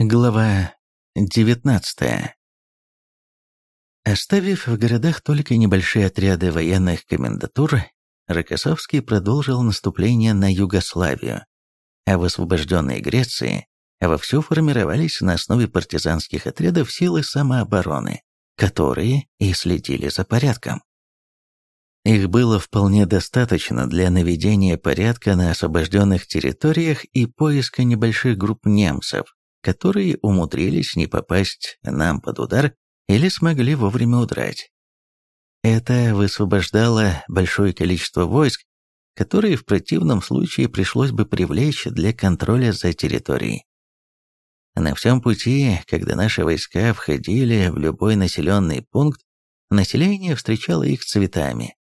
Глава 19 Оставив в городах только небольшие отряды военных комендатур, Рокоссовский продолжил наступление на Югославию, а в освобожденной Греции вовсю формировались на основе партизанских отрядов силы самообороны, которые и следили за порядком. Их было вполне достаточно для наведения порядка на освобожденных территориях и поиска небольших групп немцев, которые умудрились не попасть нам под удар или смогли вовремя удрать. Это высвобождало большое количество войск, которые в противном случае пришлось бы привлечь для контроля за территорией. На всем пути, когда наши войска входили в любой населенный пункт, население встречало их цветами.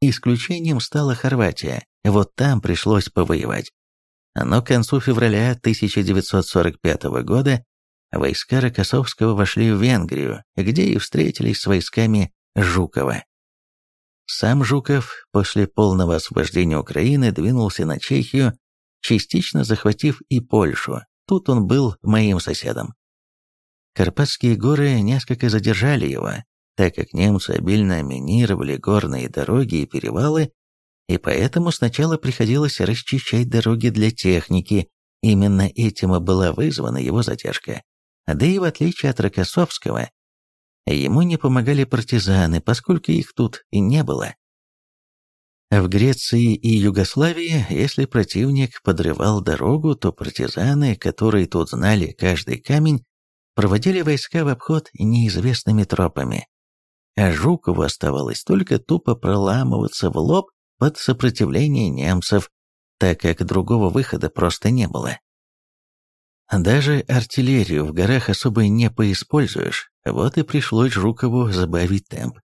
Исключением стала Хорватия, вот там пришлось повоевать но к концу февраля 1945 года войска Рокоссовского вошли в Венгрию, где и встретились с войсками Жукова. Сам Жуков после полного освобождения Украины двинулся на Чехию, частично захватив и Польшу. Тут он был моим соседом. Карпатские горы несколько задержали его, так как немцы обильно минировали горные дороги и перевалы, и поэтому сначала приходилось расчищать дороги для техники, именно этим и была вызвана его задержка. Да и в отличие от Рокоссовского, ему не помогали партизаны, поскольку их тут и не было. В Греции и Югославии, если противник подрывал дорогу, то партизаны, которые тут знали каждый камень, проводили войска в обход неизвестными тропами. А Жукову оставалось только тупо проламываться в лоб под сопротивление немцев, так как другого выхода просто не было. Даже артиллерию в горах особо не поиспользуешь, вот и пришлось Жукову забавить темп.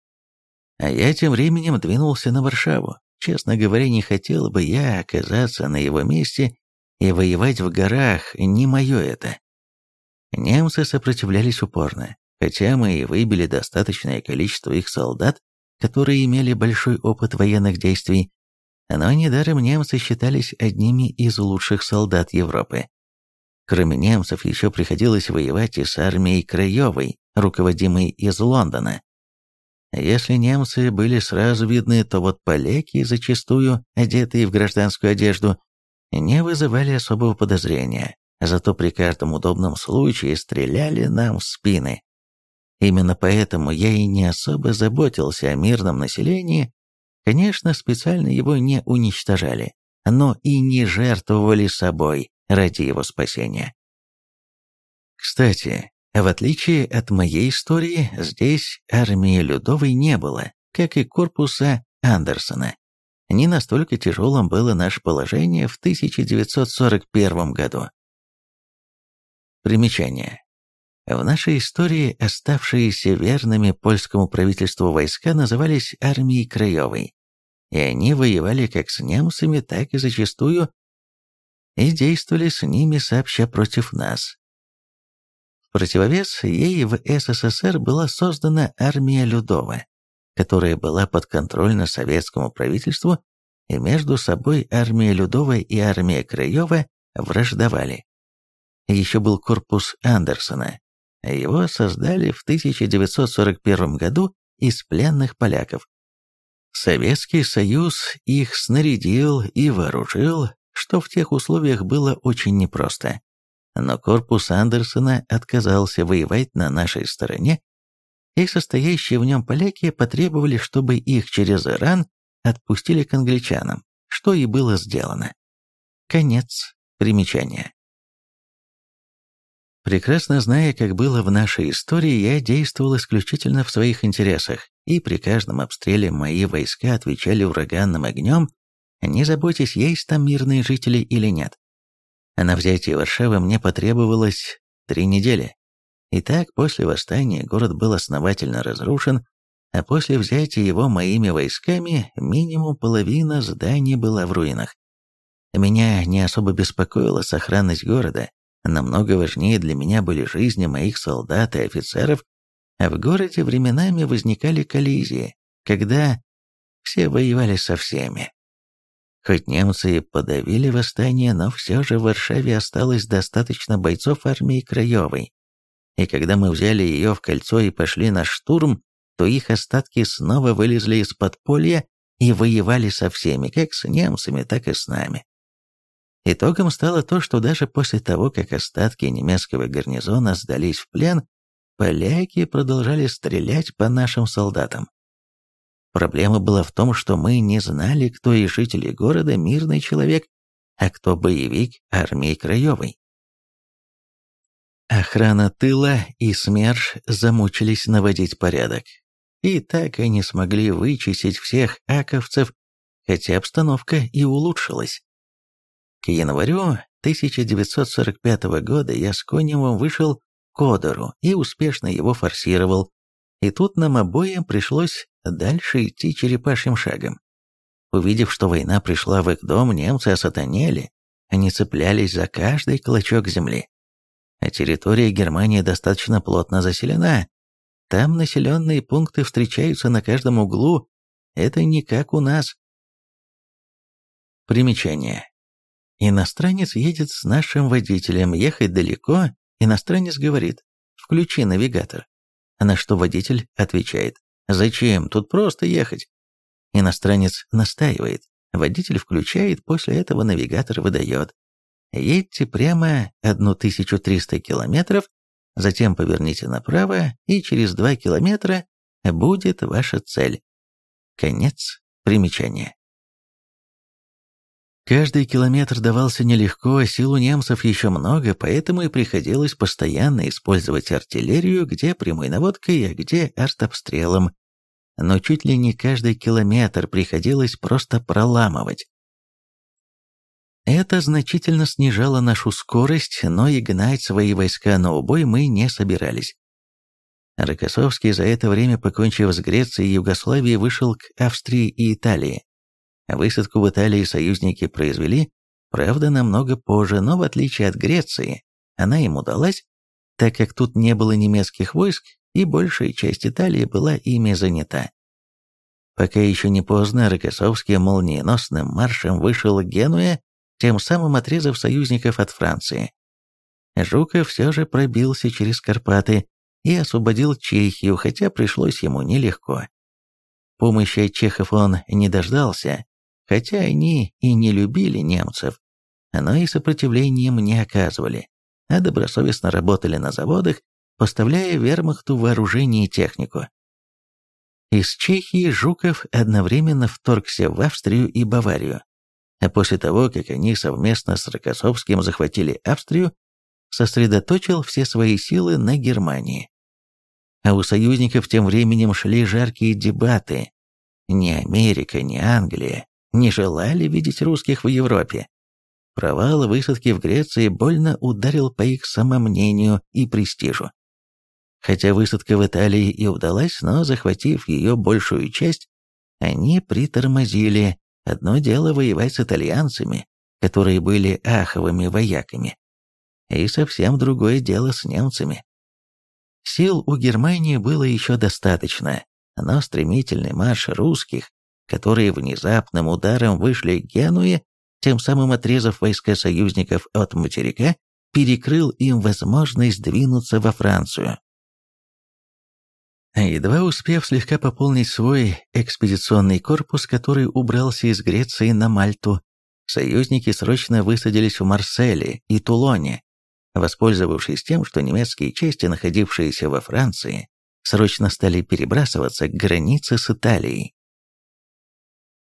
А я тем временем двинулся на Варшаву. Честно говоря, не хотел бы я оказаться на его месте и воевать в горах, не мое это. Немцы сопротивлялись упорно, хотя мы и выбили достаточное количество их солдат, которые имели большой опыт военных действий, но недаром немцы считались одними из лучших солдат Европы. Кроме немцев, еще приходилось воевать и с армией Краевой, руководимой из Лондона. Если немцы были сразу видны, то вот поляки, зачастую одетые в гражданскую одежду, не вызывали особого подозрения, зато при каждом удобном случае стреляли нам в спины. Именно поэтому я и не особо заботился о мирном населении. Конечно, специально его не уничтожали, но и не жертвовали собой ради его спасения. Кстати, в отличие от моей истории, здесь армии Людовой не было, как и корпуса Андерсона. Не настолько тяжелым было наше положение в 1941 году. Примечание. В нашей истории оставшиеся верными польскому правительству войска назывались армией Краевой, и они воевали как с немцами, так и зачастую и действовали с ними сообща против нас. В противовес ей в СССР была создана армия Людова, которая была подконтрольна советскому правительству, и между собой армия Людова и армия Краева враждовали. Еще был корпус Андерсона, его создали в 1941 году из пленных поляков. Советский Союз их снарядил и вооружил, что в тех условиях было очень непросто. Но корпус Андерсона отказался воевать на нашей стороне, и состоящие в нем поляки потребовали, чтобы их через Иран отпустили к англичанам, что и было сделано. Конец примечания. Прекрасно зная, как было в нашей истории, я действовал исключительно в своих интересах, и при каждом обстреле мои войска отвечали ураганным огнем, не заботясь, есть там мирные жители или нет. На взятие Варшавы мне потребовалось три недели. Итак, после восстания город был основательно разрушен, а после взятия его моими войсками минимум половина зданий была в руинах. Меня не особо беспокоила сохранность города, Намного важнее для меня были жизни моих солдат и офицеров, а в городе временами возникали коллизии, когда все воевали со всеми. Хоть немцы и подавили восстание, но все же в Варшаве осталось достаточно бойцов армии Краевой. И когда мы взяли ее в кольцо и пошли на штурм, то их остатки снова вылезли из подполья и воевали со всеми, как с немцами, так и с нами. Итогом стало то, что даже после того, как остатки немецкого гарнизона сдались в плен, поляки продолжали стрелять по нашим солдатам. Проблема была в том, что мы не знали, кто из жителей города мирный человек, а кто боевик армии Краевой. Охрана тыла и СМЕРШ замучились наводить порядок. И так и не смогли вычистить всех аковцев, хотя обстановка и улучшилась. К январю 1945 года я с Коневым вышел к Одеру и успешно его форсировал, и тут нам обоим пришлось дальше идти черепашьим шагом. Увидев, что война пришла в их дом, немцы осатанели, они цеплялись за каждый клочок земли. А территория Германии достаточно плотно заселена. Там населенные пункты встречаются на каждом углу. Это не как у нас. Примечание. Иностранец едет с нашим водителем, ехать далеко. Иностранец говорит, включи навигатор. На что водитель отвечает, зачем, тут просто ехать. Иностранец настаивает, водитель включает, после этого навигатор выдает. Едьте прямо 1300 километров, затем поверните направо, и через 2 километра будет ваша цель. Конец примечания. Каждый километр давался нелегко, сил у немцев еще много, поэтому и приходилось постоянно использовать артиллерию, где прямой наводкой, а где артобстрелом. Но чуть ли не каждый километр приходилось просто проламывать. Это значительно снижало нашу скорость, но и гнать свои войска на убой мы не собирались. Рокоссовский за это время, покончив с Грецией и Югославией, вышел к Австрии и Италии. Высадку в Италии союзники произвели, правда, намного позже, но в отличие от Греции, она им удалась, так как тут не было немецких войск, и большая часть Италии была ими занята. Пока еще не поздно, Рокоссовский молниеносным маршем вышел к Генуе, тем самым отрезав союзников от Франции. Жуков все же пробился через Карпаты и освободил Чехию, хотя пришлось ему нелегко. Помощи от чехов он не дождался, хотя они и не любили немцев, но и сопротивлением не оказывали, а добросовестно работали на заводах, поставляя вермахту вооружение и технику. Из Чехии Жуков одновременно вторгся в Австрию и Баварию, а после того, как они совместно с Рокоссовским захватили Австрию, сосредоточил все свои силы на Германии. А у союзников тем временем шли жаркие дебаты. Ни Америка, ни Англия не желали видеть русских в Европе. Провал высадки в Греции больно ударил по их самомнению и престижу. Хотя высадка в Италии и удалась, но захватив ее большую часть, они притормозили. Одно дело воевать с итальянцами, которые были аховыми вояками, и совсем другое дело с немцами. Сил у Германии было еще достаточно, но стремительный марш русских которые внезапным ударом вышли к Генуе, тем самым отрезав войска союзников от материка, перекрыл им возможность двинуться во Францию. Едва успев слегка пополнить свой экспедиционный корпус, который убрался из Греции на Мальту, союзники срочно высадились в Марселе и Тулоне, воспользовавшись тем, что немецкие части, находившиеся во Франции, срочно стали перебрасываться к границе с Италией.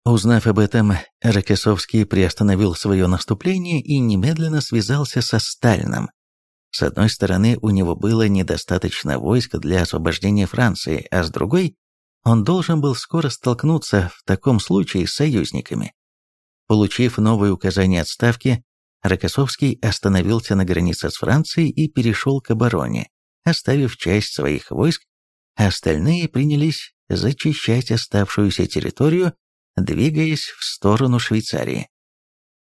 Узнав об этом, Рокоссовский приостановил свое наступление и немедленно связался со Сталином. С одной стороны, у него было недостаточно войск для освобождения Франции, а с другой, он должен был скоро столкнуться в таком случае с союзниками. Получив новые указания отставки, Рокоссовский остановился на границе с Францией и перешел к обороне, оставив часть своих войск, а остальные принялись зачищать оставшуюся территорию двигаясь в сторону Швейцарии.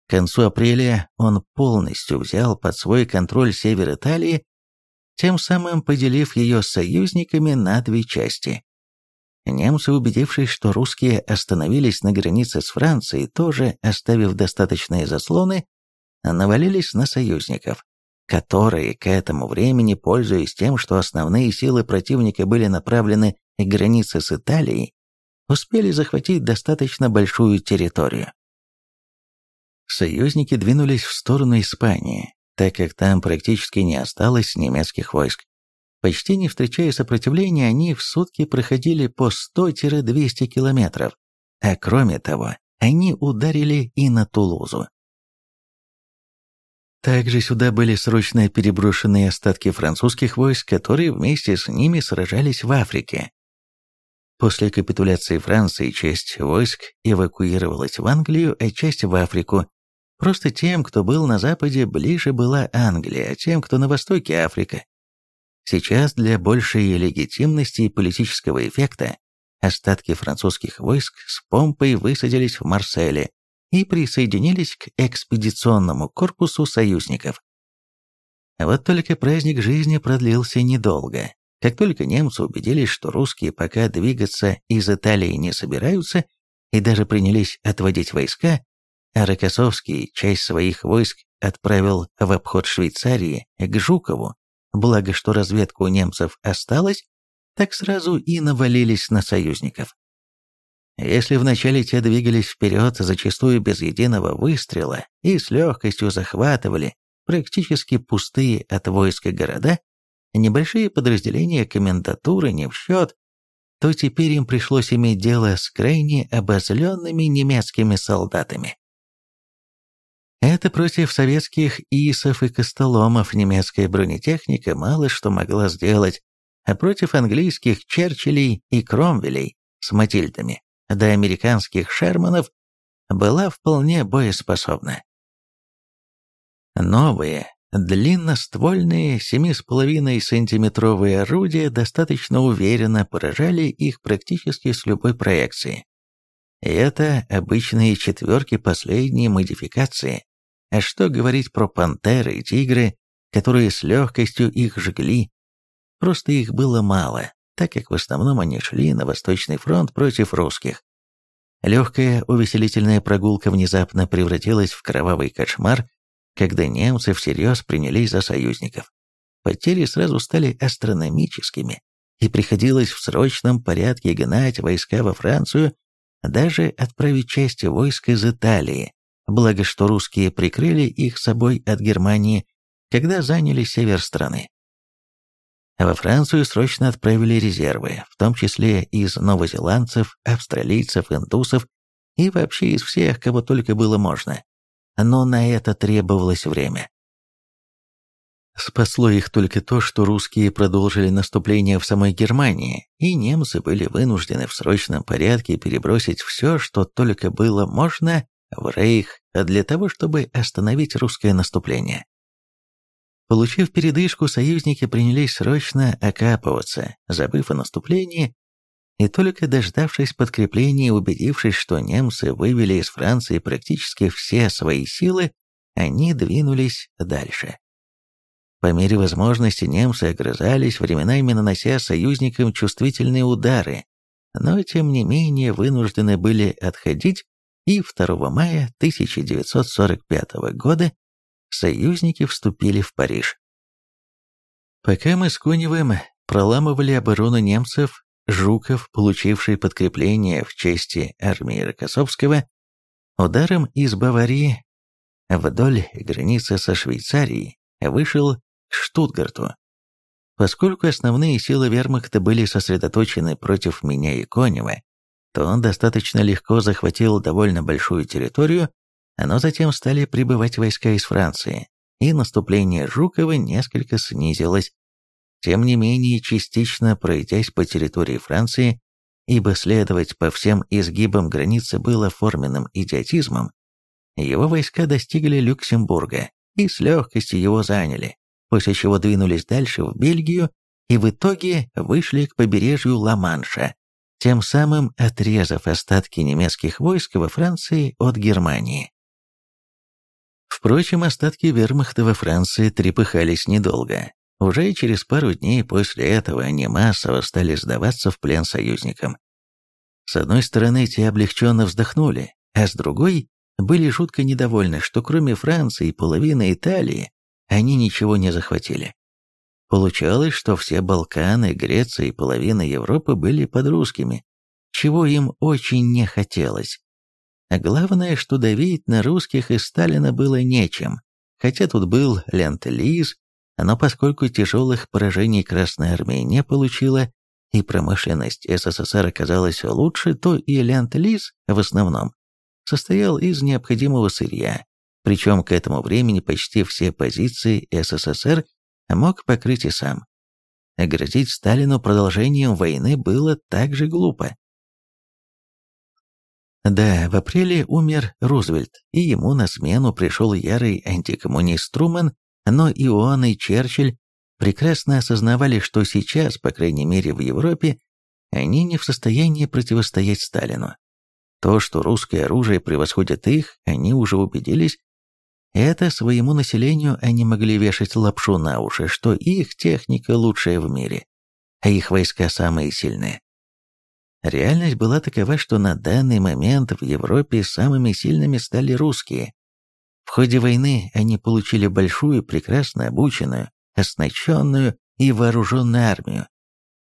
К концу апреля он полностью взял под свой контроль север Италии, тем самым поделив ее с союзниками на две части. Немцы, убедившись, что русские остановились на границе с Францией, тоже оставив достаточные заслоны, навалились на союзников, которые к этому времени, пользуясь тем, что основные силы противника были направлены к границе с Италией, успели захватить достаточно большую территорию. Союзники двинулись в сторону Испании, так как там практически не осталось немецких войск. Почти не встречая сопротивления, они в сутки проходили по 100-200 километров, а кроме того, они ударили и на Тулузу. Также сюда были срочно переброшены остатки французских войск, которые вместе с ними сражались в Африке. После капитуляции Франции часть войск эвакуировалась в Англию, а часть в Африку. Просто тем, кто был на западе, ближе была Англия, а тем, кто на востоке – Африка. Сейчас для большей легитимности и политического эффекта остатки французских войск с помпой высадились в Марселе и присоединились к экспедиционному корпусу союзников. Вот только праздник жизни продлился недолго. Как только немцы убедились, что русские пока двигаться из Италии не собираются, и даже принялись отводить войска, а Рокоссовский часть своих войск отправил в обход Швейцарии к Жукову, Благо, что разведка у немцев осталась, так сразу и навалились на союзников. Если вначале те двигались вперед, зачастую без единого выстрела, и с легкостью захватывали практически пустые от войска города, небольшие подразделения комендатуры не в счет, то теперь им пришлось иметь дело с крайне обозленными немецкими солдатами. Это против советских ИСов и Костоломов немецкая бронетехника мало что могла сделать, а против английских Черчиллей и Кромвелей с Матильдами до американских Шерманов была вполне боеспособна. Новые, длинноствольные 7,5 сантиметровые орудия достаточно уверенно поражали их практически с любой проекции. Это обычные четверки последней модификации, а что говорить про пантеры и тигры, которые с легкостью их жгли? Просто их было мало, так как в основном они шли на Восточный фронт против русских. Легкая увеселительная прогулка внезапно превратилась в кровавый кошмар, когда немцы всерьез принялись за союзников. Потери сразу стали астрономическими, и приходилось в срочном порядке гнать войска во Францию, даже отправить части войск из Италии, благо что русские прикрыли их собой от Германии, когда заняли север страны. Во Францию срочно отправили резервы, в том числе из новозеландцев, австралийцев, индусов и вообще из всех, кого только было можно. Но на это требовалось время. Спасло их только то, что русские продолжили наступление в самой Германии, и немцы были вынуждены в срочном порядке перебросить все, что только было можно, в Рейх для того, чтобы остановить русское наступление. Получив передышку, союзники принялись срочно окапываться, забыв о наступлении, и только дождавшись подкрепления и убедившись, что немцы вывели из Франции практически все свои силы, они двинулись дальше. По мере возможности немцы огрызались, временами нанося союзникам чувствительные удары, но тем не менее вынуждены были отходить и 2 мая 1945 года союзники вступили в Париж. Пока мы с Коневым проламывали оборону немцев, Жуков, получивший подкрепление в чести армии Рокоссовского, ударом из Баварии вдоль границы со Швейцарией вышел к Штутгарту. Поскольку основные силы вермахта были сосредоточены против меня и Конева, то он достаточно легко захватил довольно большую территорию, но затем стали прибывать войска из Франции, и наступление Жукова несколько снизилось. Тем не менее, частично пройдясь по территории Франции, ибо следовать по всем изгибам границы было форменным идиотизмом, его войска достигли Люксембурга и с легкостью его заняли, после чего двинулись дальше в Бельгию и в итоге вышли к побережью Ла-Манша, тем самым отрезав остатки немецких войск во Франции от Германии. Впрочем, остатки вермахта во Франции трепыхались недолго. Уже через пару дней после этого они массово стали сдаваться в плен союзникам, С одной стороны, те облегченно вздохнули, а с другой были жутко недовольны, что кроме Франции и половины Италии они ничего не захватили. Получалось, что все Балканы, Греция и половина Европы были под русскими, чего им очень не хотелось. А главное, что давить на русских из Сталина было нечем, хотя тут был Ленд-Лиз, но поскольку тяжелых поражений Красная Армия не получила, и промышленность СССР оказалась лучше, то и Ленд-Лиз в основном состоял из необходимого сырья, причем к этому времени почти все позиции СССР мог покрыть и сам. Грозить Сталину продолжением войны было также глупо. Да, в апреле умер Рузвельт, и ему на смену пришел ярый антикоммунист Трумэн, но и он, и Черчилль прекрасно осознавали, что сейчас, по крайней мере в Европе, они не в состоянии противостоять Сталину. То, что русское оружие превосходит их, они уже убедились. Это своему населению они могли вешать лапшу на уши, что их техника лучшая в мире, а их войска самые сильные. Реальность была такова, что на данный момент в Европе самыми сильными стали русские. В ходе войны они получили большую, прекрасно обученную, оснащенную и вооруженную армию,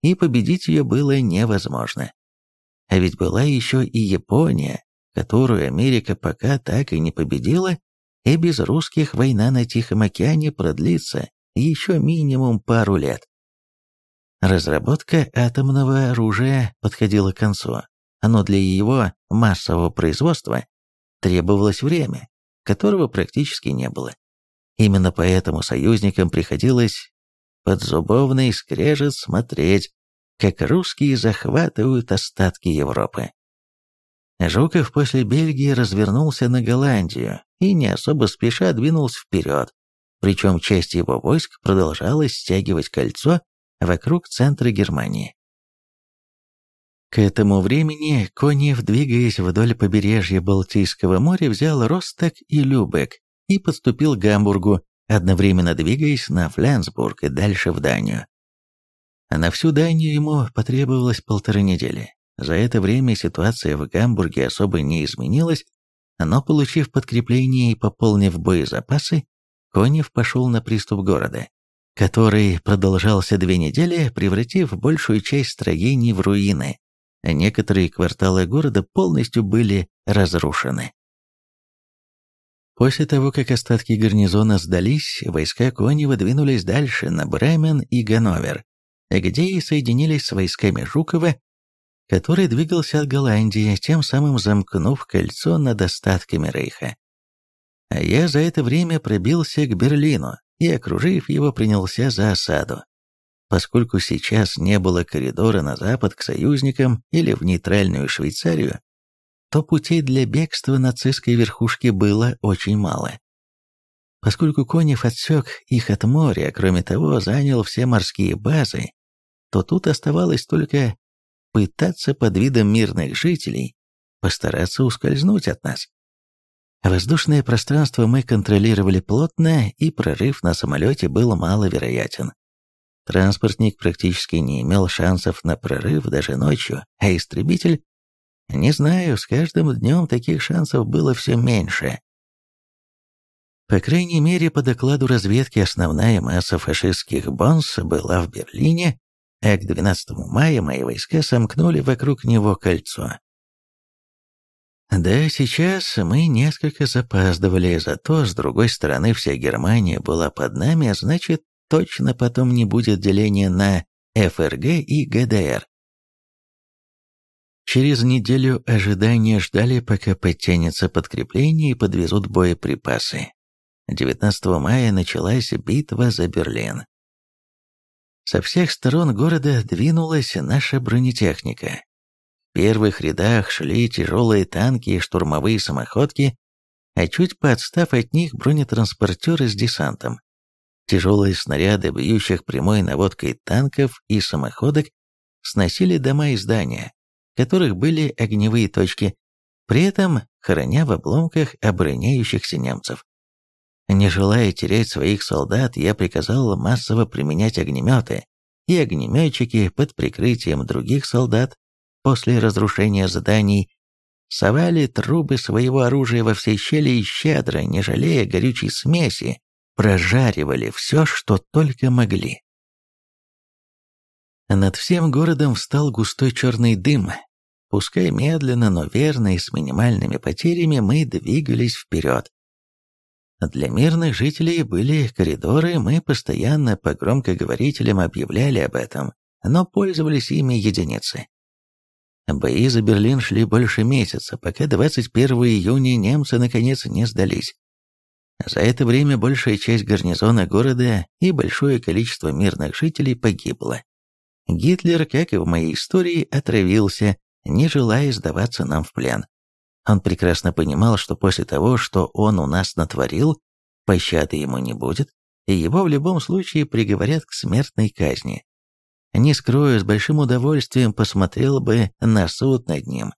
и победить ее было невозможно. А ведь была еще и Япония, которую Америка пока так и не победила, и без русских война на Тихом океане продлится еще минимум пару лет. Разработка атомного оружия подходила к концу, но для его массового производства требовалось время, которого практически не было. Именно поэтому союзникам приходилось под зубовный скрежет смотреть, как русские захватывают остатки Европы. Жуков после Бельгии развернулся на Голландию и не особо спеша двинулся вперед, причем часть его войск продолжала стягивать кольцо вокруг центра Германии. К этому времени Конев, двигаясь вдоль побережья Балтийского моря, взял Росток и Любек и подступил к Гамбургу, одновременно двигаясь на Фленсбург и дальше в Данию. А на всю Данию ему потребовалось полторы недели. За это время ситуация в Гамбурге особо не изменилась, но, получив подкрепление и пополнив боезапасы, Конев пошел на приступ города, который продолжался две недели, превратив большую часть строений в руины. Некоторые кварталы города полностью были разрушены. После того, как остатки гарнизона сдались, войска Конева двинулись дальше на Бремен и Ганновер, где и соединились с войсками Жукова, который двигался от Голландии, тем самым замкнув кольцо над остатками Рейха. А я за это время пробился к Берлину и, окружив его, принялся за осаду. Поскольку сейчас не было коридора на запад к союзникам или в нейтральную Швейцарию, то путей для бегства нацистской верхушки было очень мало. Поскольку Конев отсек их от моря, кроме того занял все морские базы, то тут оставалось только пытаться под видом мирных жителей постараться ускользнуть от нас. Воздушное пространство мы контролировали плотно, и прорыв на самолете был маловероятен. Транспортник практически не имел шансов на прорыв даже ночью, а истребитель... Не знаю, с каждым днем таких шансов было все меньше. По крайней мере, по докладу разведки, основная масса фашистских бонс была в Берлине, а к 12 мая мои войска сомкнули вокруг него кольцо. Да, сейчас мы несколько запаздывали, зато, с другой стороны, вся Германия была под нами, а значит, точно потом не будет деления на ФРГ и ГДР. Через неделю ожидания ждали, пока подтянется подкрепление и подвезут боеприпасы. 19 мая началась битва за Берлин. Со всех сторон города двинулась наша бронетехника. В первых рядах шли тяжелые танки и штурмовые самоходки, а чуть подстав от них бронетранспортеры с десантом. Тяжелые снаряды, бьющих прямой наводкой танков и самоходок, сносили дома и здания, которых были огневые точки, при этом хороня в обломках обороняющихся немцев. Не желая терять своих солдат, я приказал массово применять огнеметы, и огнеметчики под прикрытием других солдат после разрушения зданий, совали трубы своего оружия во все щели и щедро, не жалея горючей смеси, прожаривали все, что только могли. Над всем городом встал густой черный дым. Пускай медленно, но верно и с минимальными потерями мы двигались вперед. Для мирных жителей были коридоры, мы постоянно по громкоговорителям объявляли об этом, но пользовались ими единицы. Бои за Берлин шли больше месяца, пока 21 июня немцы наконец не сдались. За это время большая часть гарнизона города и большое количество мирных жителей погибло. Гитлер, как и в моей истории, отравился, не желая сдаваться нам в плен. Он прекрасно понимал, что после того, что он у нас натворил, пощады ему не будет, и его в любом случае приговорят к смертной казни. Не скрою, с большим удовольствием посмотрел бы на суд над ним.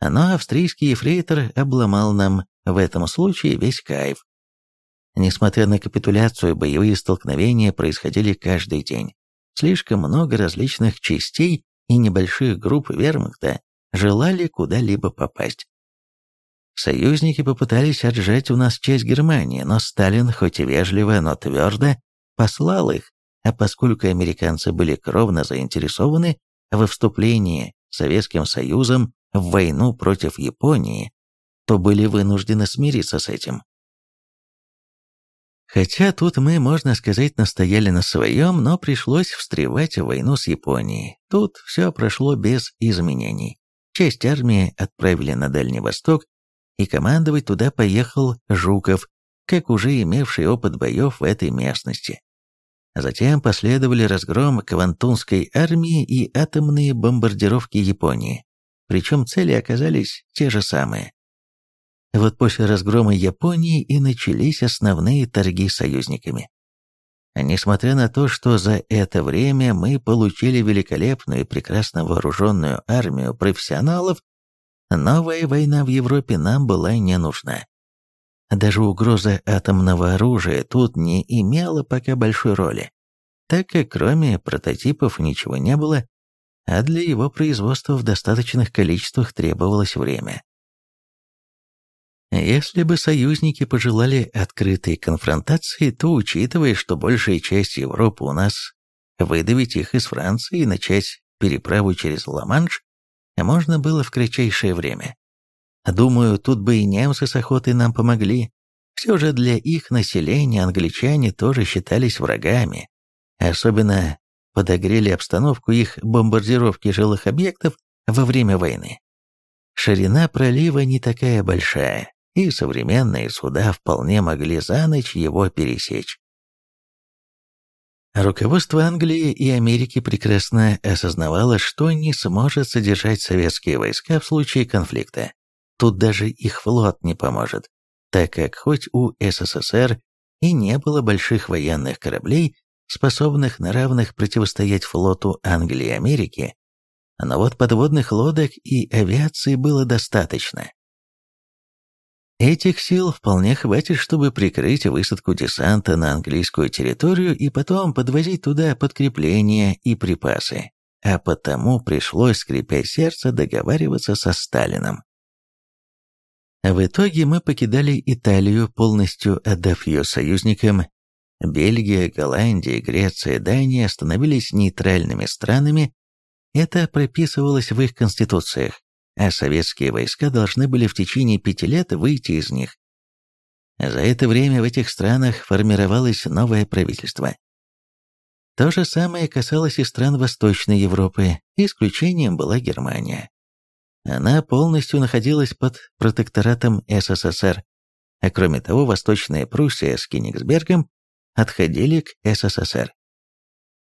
Но австрийский ефрейтор обломал нам в этом случае весь кайф. Несмотря на капитуляцию, боевые столкновения происходили каждый день. Слишком много различных частей и небольших групп вермахта желали куда-либо попасть. Союзники попытались отжать у нас часть Германии, но Сталин, хоть и вежливо, но твердо, послал их, а поскольку американцы были кровно заинтересованы во вступлении Советским Союзом в войну против Японии, то были вынуждены смириться с этим. Хотя тут мы, можно сказать, настояли на своем, но пришлось встревать в войну с Японией. Тут все прошло без изменений. Часть армии отправили на Дальний Восток, и командовать туда поехал Жуков, как уже имевший опыт боев в этой местности. Затем последовали разгром Квантунской армии и атомные бомбардировки Японии. Причем цели оказались те же самые. Вот после разгрома Японии и начались основные торги союзниками. Несмотря на то, что за это время мы получили великолепную и прекрасно вооруженную армию профессионалов, новая война в Европе нам была не нужна. Даже угроза атомного оружия тут не имела пока большой роли, так как кроме прототипов ничего не было, а для его производства в достаточных количествах требовалось время. Если бы союзники пожелали открытой конфронтации, то, учитывая, что большая часть Европы у нас, выдавить их из Франции и начать переправу через Ла-Манш, можно было в кратчайшее время. Думаю, тут бы и немцы с охотой нам помогли. Все же для их населения англичане тоже считались врагами. Особенно подогрели обстановку их бомбардировки жилых объектов во время войны. Ширина пролива не такая большая, и современные суда вполне могли за ночь его пересечь. Руководство Англии и Америки прекрасно осознавало, что не сможет содержать советские войска в случае конфликта. Тут даже их флот не поможет, так как хоть у СССР и не было больших военных кораблей, способных на равных противостоять флоту Англии и Америки, но вот подводных лодок и авиации было достаточно. Этих сил вполне хватит, чтобы прикрыть высадку десанта на английскую территорию и потом подвозить туда подкрепления и припасы. А потому пришлось, скрипя сердце, договариваться со Сталином. В итоге мы покидали Италию, полностью отдав ее союзникам. Бельгия, Голландия, Греция, Дания становились нейтральными странами. Это прописывалось в их конституциях а советские войска должны были в течение пяти лет выйти из них. За это время в этих странах формировалось новое правительство. То же самое касалось и стран Восточной Европы, исключением была Германия. Она полностью находилась под протекторатом СССР, а кроме того Восточная Пруссия с Кенигсбергом отходили к СССР.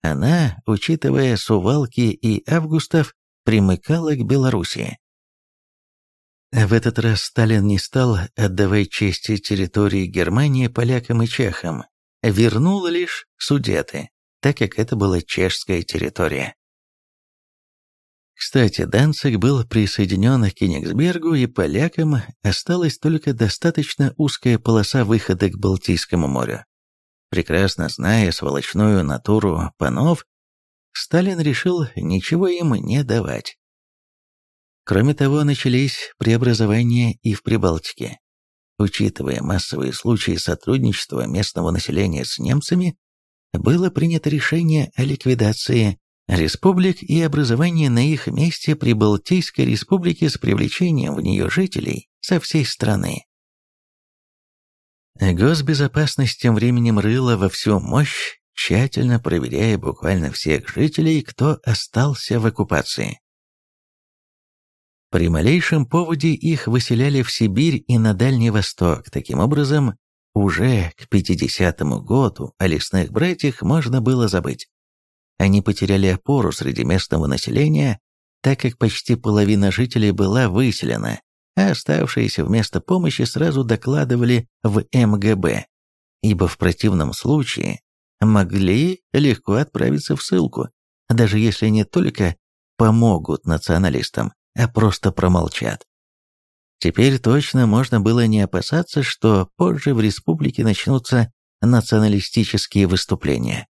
Она, учитывая Сувалки и Августов, примыкала к Белоруссии. В этот раз Сталин не стал отдавать чести территории Германии полякам и чехам, вернул лишь Судеты, так как это была чешская территория. Кстати, Данциг был присоединен к Кенигсбергу, и полякам осталась только достаточно узкая полоса выхода к Балтийскому морю. Прекрасно зная сволочную натуру панов, Сталин решил ничего им не давать. Кроме того, начались преобразования и в Прибалтике. Учитывая массовые случаи сотрудничества местного населения с немцами, было принято решение о ликвидации республик и образовании на их месте Прибалтийской республики с привлечением в нее жителей со всей страны. Госбезопасность тем временем рыла во всю мощь, тщательно проверяя буквально всех жителей, кто остался в оккупации. При малейшем поводе их выселяли в Сибирь и на Дальний Восток. Таким образом, уже к 50-му году о лесных братьях можно было забыть. Они потеряли опору среди местного населения, так как почти половина жителей была выселена, а оставшиеся вместо помощи сразу докладывали в МГБ, ибо в противном случае могли легко отправиться в ссылку, даже если не только помогут националистам, а просто промолчат. Теперь точно можно было не опасаться, что позже в республике начнутся националистические выступления.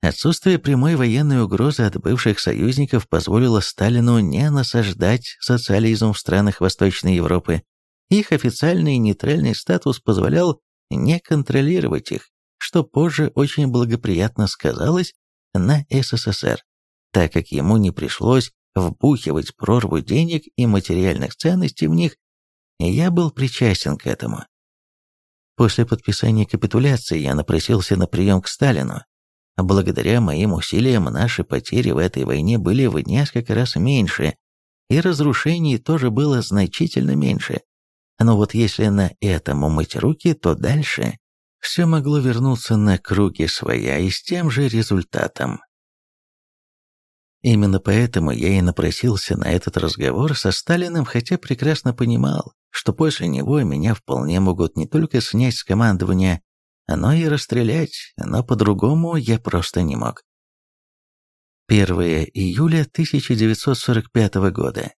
Отсутствие прямой военной угрозы от бывших союзников позволило Сталину не насаждать социализм в странах Восточной Европы. Их официальный нейтральный статус позволял не контролировать их, что позже очень благоприятно сказалось на СССР, так как ему не пришлось вбухивать прорву денег и материальных ценностей в них, и я был причастен к этому. После подписания капитуляции я напросился на прием к Сталину. Благодаря моим усилиям наши потери в этой войне были в несколько раз меньше, и разрушений тоже было значительно меньше. Но вот если на этом умыть руки, то дальше все могло вернуться на круги своя и с тем же результатом. Именно поэтому я и напросился на этот разговор со Сталиным, хотя прекрасно понимал, что после него меня вполне могут не только снять с командования, но и расстрелять, но по-другому я просто не мог. 1 июля 1945 года.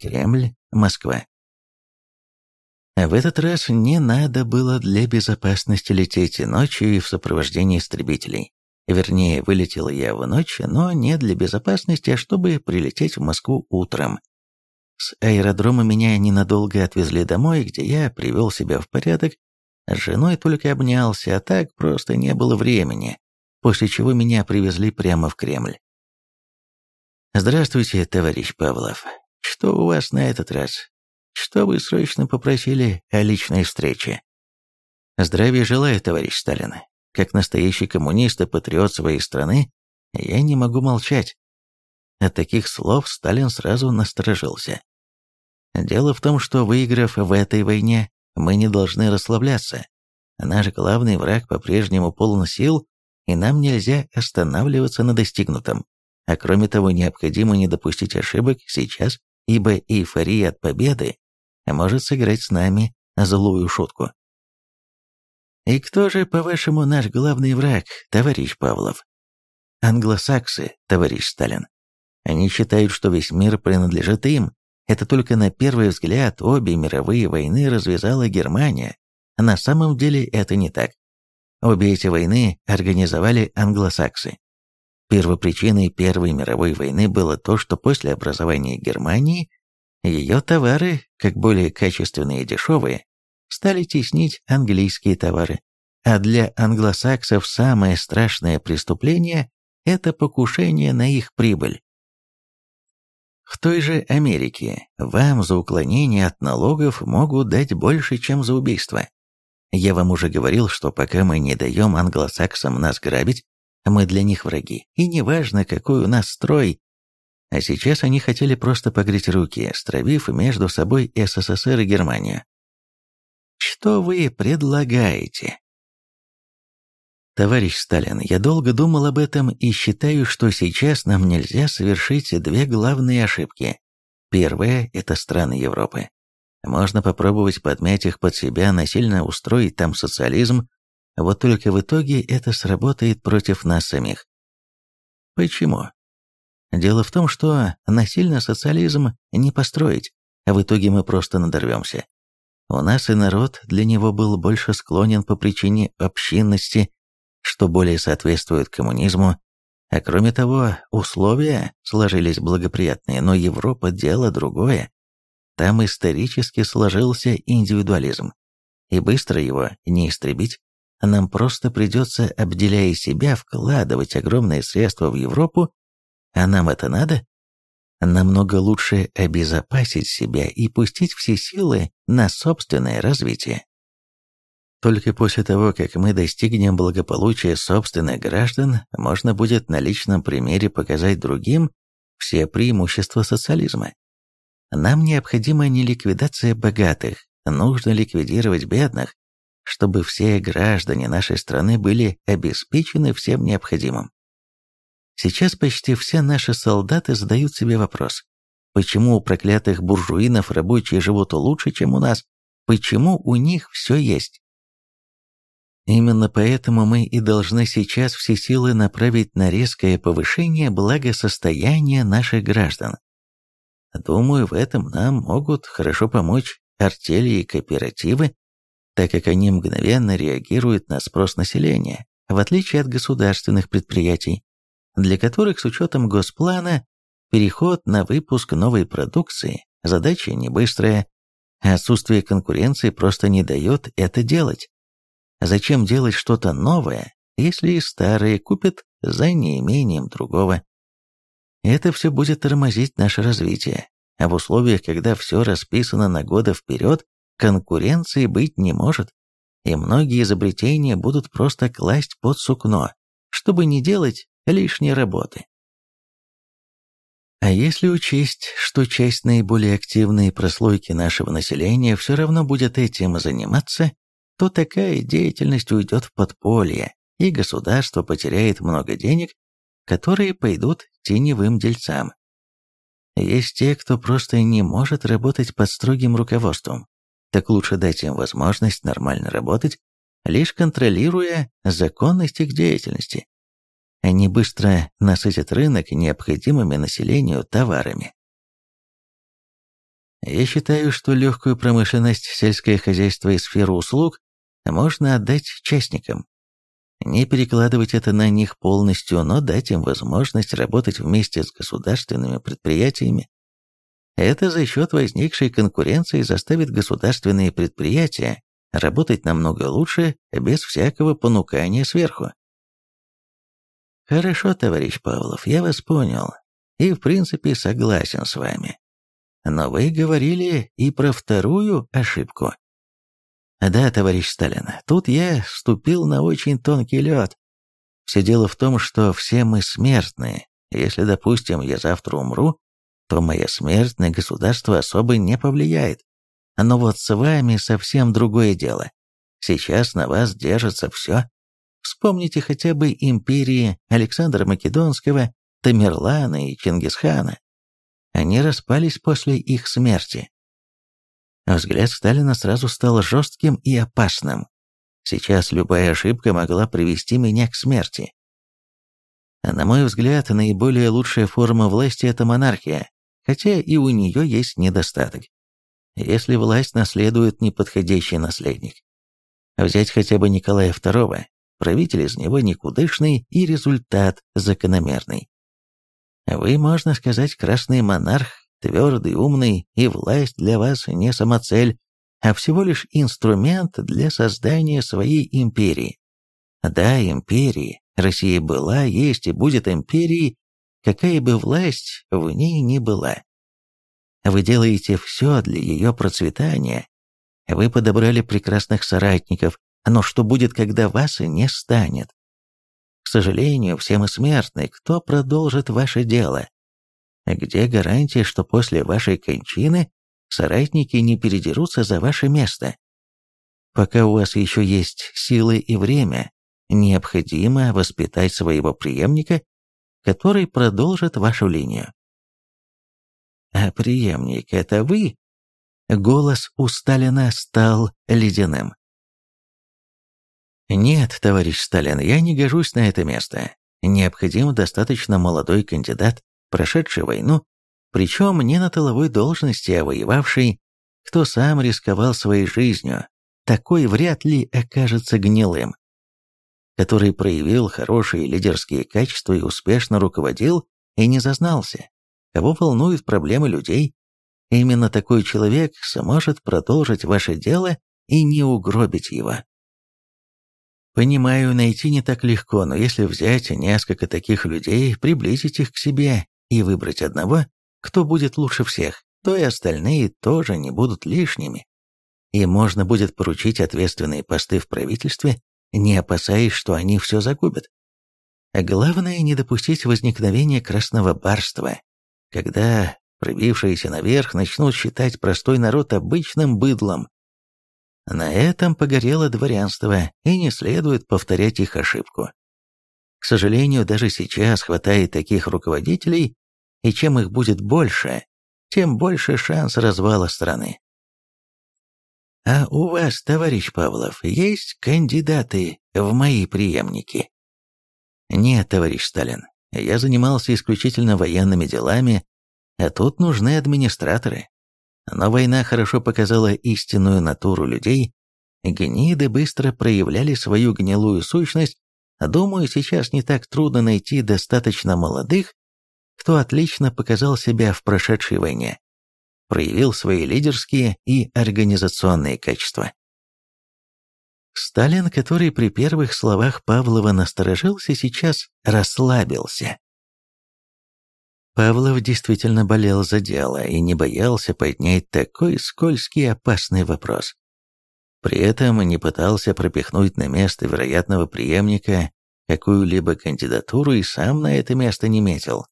Кремль, Москва. В этот раз не надо было для безопасности лететь ночью и в сопровождении истребителей. Вернее, вылетел я в ночь, но не для безопасности, а чтобы прилететь в Москву утром. С аэродрома меня ненадолго отвезли домой, где я привел себя в порядок, с женой только обнялся, а так просто не было времени, после чего меня привезли прямо в Кремль. «Здравствуйте, товарищ Павлов. Что у вас на этот раз? Что вы срочно попросили о личной встрече?» «Здравия желаю, товарищ Сталин. Как настоящий коммунист и патриот своей страны, я не могу молчать. От таких слов Сталин сразу насторожился. Дело в том, что выиграв в этой войне, мы не должны расслабляться. Наш главный враг по-прежнему полон сил, и нам нельзя останавливаться на достигнутом. А кроме того, необходимо не допустить ошибок сейчас, ибо эйфория от победы может сыграть с нами злую шутку. И кто же, по-вашему, наш главный враг, товарищ Павлов? Англосаксы, товарищ Сталин. Они считают, что весь мир принадлежит им. Это только на первый взгляд обе мировые войны развязала Германия. На самом деле это не так. Обе эти войны организовали англосаксы. Первопричиной Первой мировой войны было то, что после образования Германии ее товары, как более качественные и дешевые, стали теснить английские товары. А для англосаксов самое страшное преступление – это покушение на их прибыль. В той же Америке вам за уклонение от налогов могут дать больше, чем за убийство. Я вам уже говорил, что пока мы не даем англосаксам нас грабить, мы для них враги, и неважно, какой у нас строй. А сейчас они хотели просто погреть руки, стравив между собой СССР и Германию. Что вы предлагаете? Товарищ Сталин, я долго думал об этом и считаю, что сейчас нам нельзя совершить две главные ошибки. Первая – это страны Европы. Можно попробовать подмять их под себя, насильно устроить там социализм, вот только в итоге это сработает против нас самих. Почему? Дело в том, что насильно социализм не построить, а в итоге мы просто надорвемся. У нас и народ для него был больше склонен по причине общинности, что более соответствует коммунизму, А кроме того, условия сложились благоприятные, но Европа – дело другое. Там исторически сложился индивидуализм. И быстро его не истребить. Нам просто придется, обделяя себя, вкладывать огромные средства в Европу. А нам это надо? Намного лучше обезопасить себя и пустить все силы на собственное развитие. Только после того, как мы достигнем благополучия собственных граждан, можно будет на личном примере показать другим все преимущества социализма. Нам необходима не ликвидация богатых, нужно ликвидировать бедных, чтобы все граждане нашей страны были обеспечены всем необходимым. Сейчас почти все наши солдаты задают себе вопрос, почему у проклятых буржуинов рабочие живут лучше, чем у нас, почему у них все есть. Именно поэтому мы и должны сейчас все силы направить на резкое повышение благосостояния наших граждан. Думаю, в этом нам могут хорошо помочь артели и кооперативы, так как они мгновенно реагируют на спрос населения, в отличие от государственных предприятий, для которых с учетом госплана переход на выпуск новой продукции задача не быстрая, а отсутствие конкуренции просто не дает это делать. Зачем делать что-то новое, если и старое купят за неимением другого? Это все будет тормозить наше развитие, а в условиях, когда все расписано на годы вперед, конкуренции быть не может, и многие изобретения будут просто класть под сукно, чтобы не делать лишней работы. А если учесть, что часть наиболее активной прослойки нашего населения все равно будет этим заниматься, то такая деятельность уйдет в подполье, и государство потеряет много денег, которые пойдут теневым дельцам. Есть те, кто просто не может работать под строгим руководством. Так лучше дать им возможность нормально работать, лишь контролируя законность их деятельности. Они быстро насытят рынок необходимыми населению товарами. Я считаю, что легкую промышленность, сельское хозяйство и сферу услуг можно отдать частникам. Не перекладывать это на них полностью, но дать им возможность работать вместе с государственными предприятиями. Это за счет возникшей конкуренции заставит государственные предприятия работать намного лучше, без всякого понукания сверху. Хорошо, товарищ Павлов, я вас понял. И в принципе согласен с вами. Но вы говорили и про вторую ошибку. Да, товарищ Сталин, тут я ступил на очень тонкий лед. Все дело в том, что все мы смертные. Если, допустим, я завтра умру, то моя смерть на государство особо не повлияет. Но вот с вами совсем другое дело. Сейчас на вас держится все. Вспомните хотя бы империи Александра Македонского, Тамерлана и Чингисхана. Они распались после их смерти. Взгляд Сталина сразу стал жестким и опасным. Сейчас любая ошибка могла привести меня к смерти. На мой взгляд, наиболее лучшая форма власти – это монархия, хотя и у нее есть недостаток. Если власть наследует неподходящий наследник. Взять хотя бы Николая II, правитель из него никудышный и результат закономерный. Вы, можно сказать, красный монарх, твердый, умный, и власть для вас не самоцель, а всего лишь инструмент для создания своей империи. Да, империи. Россия была, есть и будет империей, какая бы власть в ней ни была. Вы делаете все для ее процветания. Вы подобрали прекрасных соратников, но что будет, когда вас не станет? К сожалению, все мы смертны, кто продолжит ваше дело? Где гарантия, что после вашей кончины соратники не передерутся за ваше место? Пока у вас еще есть силы и время, необходимо воспитать своего преемника, который продолжит вашу линию. А преемник — это вы? Голос у Сталина стал ледяным. Нет, товарищ Сталин, я не гожусь на это место. Необходим достаточно молодой кандидат, прошедший войну, причем не на тыловой должности, а воевавший, кто сам рисковал своей жизнью, такой вряд ли окажется гнилым. который проявил хорошие лидерские качества и успешно руководил и не зазнался, кого волнуют проблемы людей. Именно такой человек сможет продолжить ваше дело и не угробить его. Понимаю, найти не так легко, но если взять несколько таких людей, приблизить их к себе и выбрать одного, кто будет лучше всех, то и остальные тоже не будут лишними. И можно будет поручить ответственные посты в правительстве, не опасаясь, что они все загубят. А главное не допустить возникновения красного барства, когда пробившиеся наверх начнут считать простой народ обычным быдлом. На этом погорело дворянство, и не следует повторять их ошибку. К сожалению, даже сейчас хватает таких руководителей, и чем их будет больше, тем больше шанс развала страны. А у вас, товарищ Павлов, есть кандидаты в мои преемники? Нет, товарищ Сталин, я занимался исключительно военными делами, а тут нужны администраторы. Но война хорошо показала истинную натуру людей, гниды быстро проявляли свою гнилую сущность, думаю, сейчас не так трудно найти достаточно молодых, кто отлично показал себя в прошедшей войне, проявил свои лидерские и организационные качества. Сталин, который при первых словах Павлова насторожился, сейчас расслабился. Павлов действительно болел за дело и не боялся поднять такой скользкий и опасный вопрос. При этом не пытался пропихнуть на место вероятного преемника какую-либо кандидатуру и сам на это место не метил.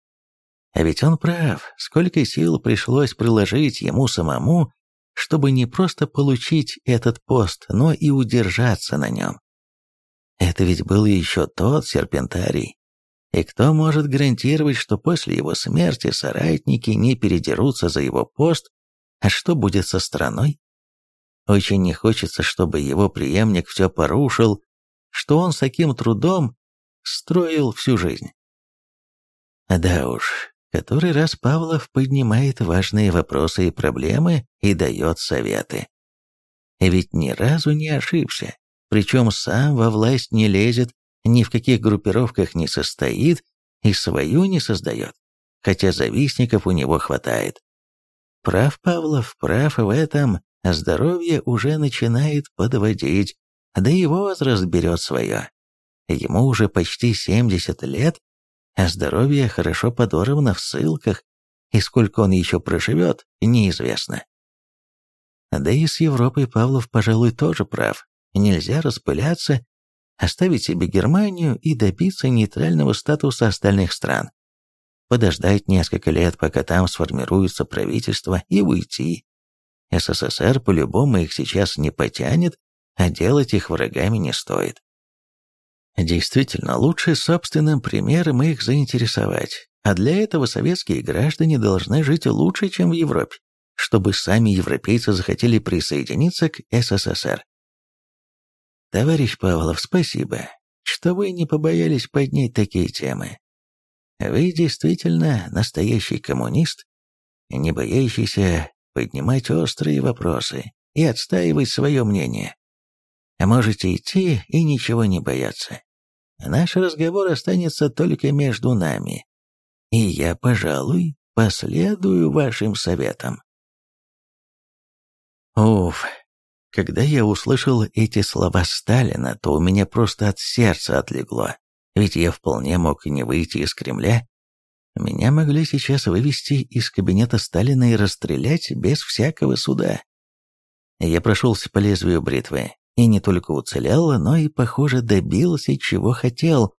А ведь он прав, сколько сил пришлось приложить ему самому, чтобы не просто получить этот пост, но и удержаться на нем. Это ведь был еще тот серпентарий. И кто может гарантировать, что после его смерти соратники не передерутся за его пост, а что будет со страной? Очень не хочется, чтобы его преемник все порушил, что он с таким трудом строил всю жизнь. Да уж, Который раз Павлов поднимает важные вопросы и проблемы и дает советы. Ведь ни разу не ошибся, причем сам во власть не лезет, ни в каких группировках не состоит и свою не создает, хотя завистников у него хватает. Прав Павлов, прав в этом, здоровье уже начинает подводить, да и возраст берет свое. Ему уже почти 70 лет, а здоровье хорошо подорвано в ссылках, и сколько он еще проживет, неизвестно. Да и с Европой Павлов, пожалуй, тоже прав. Нельзя распыляться, оставить себе Германию и добиться нейтрального статуса остальных стран. Подождать несколько лет, пока там сформируется правительство, и уйти. СССР по-любому их сейчас не потянет, а делать их врагами не стоит. Действительно, лучше собственным примером их заинтересовать. А для этого советские граждане должны жить лучше, чем в Европе, чтобы сами европейцы захотели присоединиться к СССР. Товарищ Павлов, спасибо, что вы не побоялись поднять такие темы. Вы действительно настоящий коммунист, не боящийся поднимать острые вопросы и отстаивать свое мнение. Можете идти и ничего не бояться. Наш разговор останется только между нами. И я, пожалуй, последую вашим советам. Уф, когда я услышал эти слова Сталина, то у меня просто от сердца отлегло, ведь я вполне мог не выйти из Кремля. Меня могли сейчас вывести из кабинета Сталина и расстрелять без всякого суда. Я прошелся по лезвию бритвы, и не только уцелел, но и, похоже, добился, чего хотел.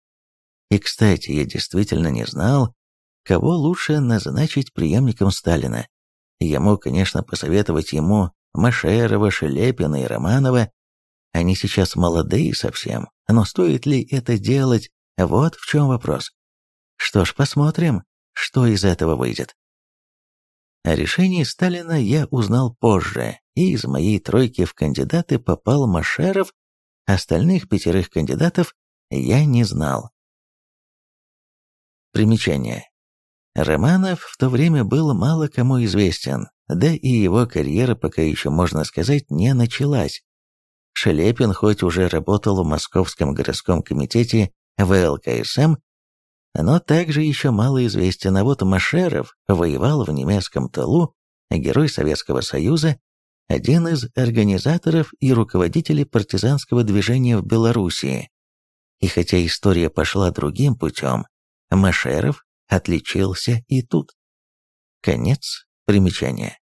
И, кстати, я действительно не знал, кого лучше назначить преемником Сталина. Я мог, конечно, посоветовать ему Машерова, Шелепина и Романова. Они сейчас молодые совсем, но стоит ли это делать, вот в чем вопрос. Что ж, посмотрим, что из этого выйдет. О решении Сталина я узнал позже, и из моей тройки в кандидаты попал Машеров, остальных пятерых кандидатов я не знал. Примечание. Романов в то время был мало кому известен, да и его карьера пока еще, можно сказать, не началась. Шелепин хоть уже работал в Московском городском комитете ВЛКСМ, но также еще мало известен, а вот Машеров воевал в немецком тылу, герой Советского Союза, один из организаторов и руководителей партизанского движения в Белоруссии. И хотя история пошла другим путем, Машеров отличился и тут. Конец примечания.